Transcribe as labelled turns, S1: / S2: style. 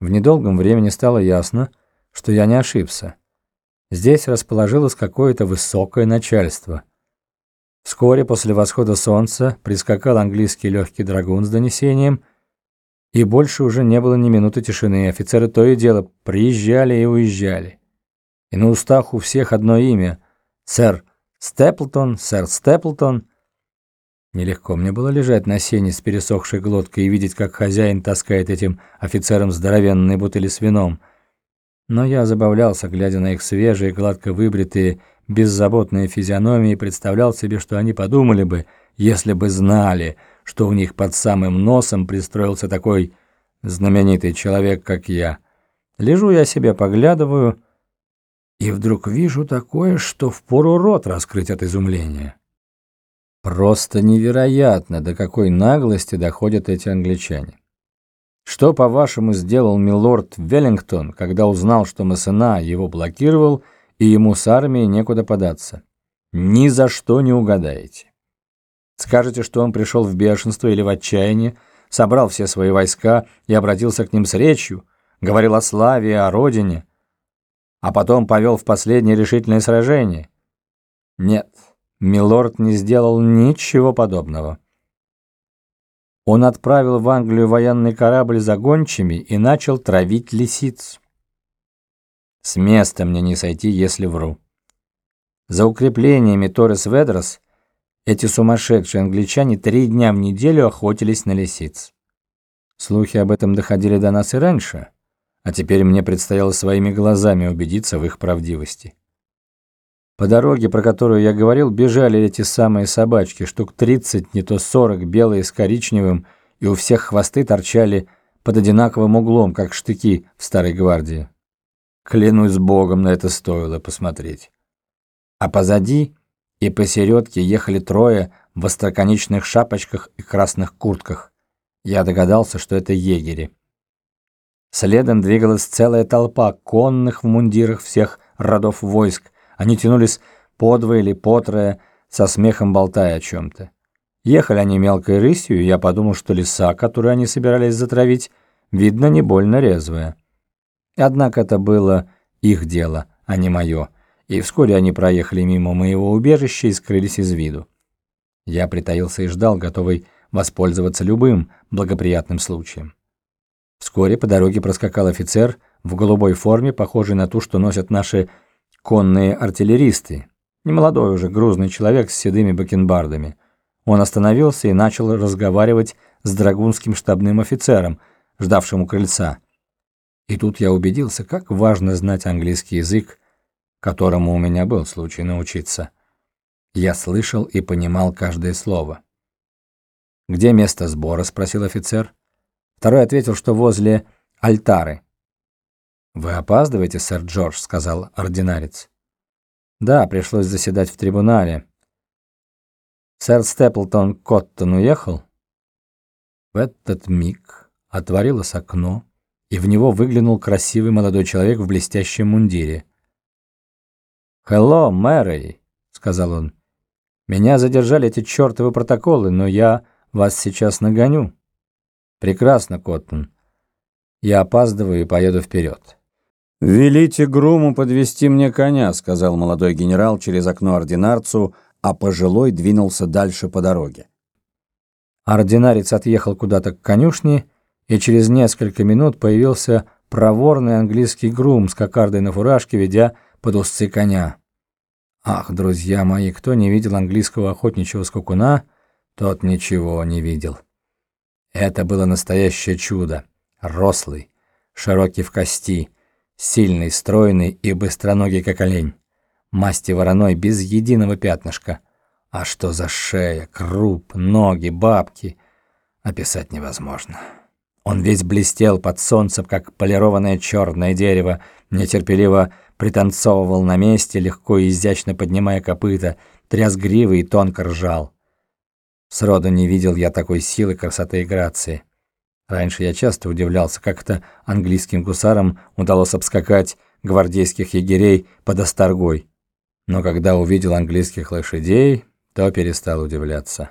S1: В недолгом времени стало ясно, что я не ошибся. Здесь расположилось какое-то высокое начальство. Вскоре после восхода солнца прискакал английский легкий драгун с донесением, и больше уже не было ни минуты тишины. Офицеры то и дело приезжали и уезжали. И на устах у всех одно имя — сэр Степлтон, сэр Степлтон — Нелегко мне было лежать на сене с пересохшей глоткой и видеть, как хозяин таскает этим офицерам здоровенные бутыли с вином. Но я забавлялся, глядя на их свежие, гладко выбритые, беззаботные физиономии, и представлял себе, что они подумали бы, если бы знали, что у них под самым носом пристроился такой знаменитый человек, как я. Лежу я себе, поглядываю, и вдруг вижу такое, что впору рот раскрыть от изумления. Просто невероятно, до какой наглости доходят эти англичане. Что, по-вашему, сделал милорд Веллингтон, когда узнал, что Массена его блокировал, и ему с армией некуда податься? Ни за что не угадаете. Скажете, что он пришел в бешенство или в отчаяние, собрал все свои войска и обратился к ним с речью, говорил о славе и о родине, а потом повел в последнее решительное сражение? Нет. Милорд не сделал ничего подобного. Он отправил в Англию военный корабль за гончими и начал травить лисиц. С места мне не сойти, если вру. За укреплениями Торрес-Ведрос эти сумасшедшие англичане три дня в неделю охотились на лисиц. Слухи об этом доходили до нас и раньше, а теперь мне предстояло своими глазами убедиться в их правдивости. По дороге, про которую я говорил, бежали эти самые собачки, штук 30, не то 40, белые с коричневым, и у всех хвосты торчали под одинаковым углом, как штыки в Старой Гвардии. Клянусь богом, на это стоило посмотреть. А позади и посередке ехали трое в остроконечных шапочках и красных куртках. Я догадался, что это егери. Следом двигалась целая толпа конных в мундирах всех родов войск, они тянулись подвое или потрое, со смехом болтая о чем-то. Ехали они мелкой рысью, и я подумал, что лиса, которую они собирались затравить, видно, не больно резвая. Однако это было их дело, а не мое, и вскоре они проехали мимо моего убежища и скрылись из виду. Я притаился и ждал, готовый воспользоваться любым благоприятным случаем. Вскоре по дороге проскакал офицер в голубой форме, похожей на ту, что носят наши конные артиллеристы. Немолодой уже грузный человек с седыми бакенбардами. Он остановился и начал разговаривать с драгунским штабным офицером, ждавшим у крыльца. И тут я убедился, как важно знать английский язык, которому у меня был случай научиться. Я слышал и понимал каждое слово. «Где место сбора?» — спросил офицер. Второй ответил, что возле альтары. «Вы опаздываете, сэр Джордж», — сказал ординарец. «Да, пришлось заседать в трибунале. Сэр Степлтон Коттон уехал?» В этот миг отворилось окно, и в него выглянул красивый молодой человек в блестящем мундире. «Хелло, Мэри», — сказал он. «Меня задержали эти чертовы протоколы, но я вас сейчас нагоню». «Прекрасно, Коттон. Я опаздываю и поеду вперед».
S2: «Велите Груму подвести мне коня», — сказал молодой генерал через окно ординарцу, а пожилой двинулся дальше по дороге.
S1: Ординарец отъехал куда-то к конюшне, и через несколько минут появился проворный английский грум с кокардой на фуражке, ведя под узцы коня. Ах, друзья мои, кто не видел английского охотничьего скакуна, тот ничего не видел. Это было настоящее чудо. Рослый, широкий в кости, Сильный, стройный и быстроногий, как олень. Масти вороной без единого пятнышка. А что за шея, круп, ноги, бабки? Описать невозможно. Он весь блестел под солнцем, как полированное черное дерево, нетерпеливо пританцовывал на месте, легко и изящно поднимая копыта, тряс гривы и тонко ржал. Сроду не видел я такой силы, красоты и грации. Раньше я часто удивлялся, как это английским гусарам удалось обскакать гвардейских егерей под Осторгой. Но когда увидел английских лошадей, то перестал удивляться.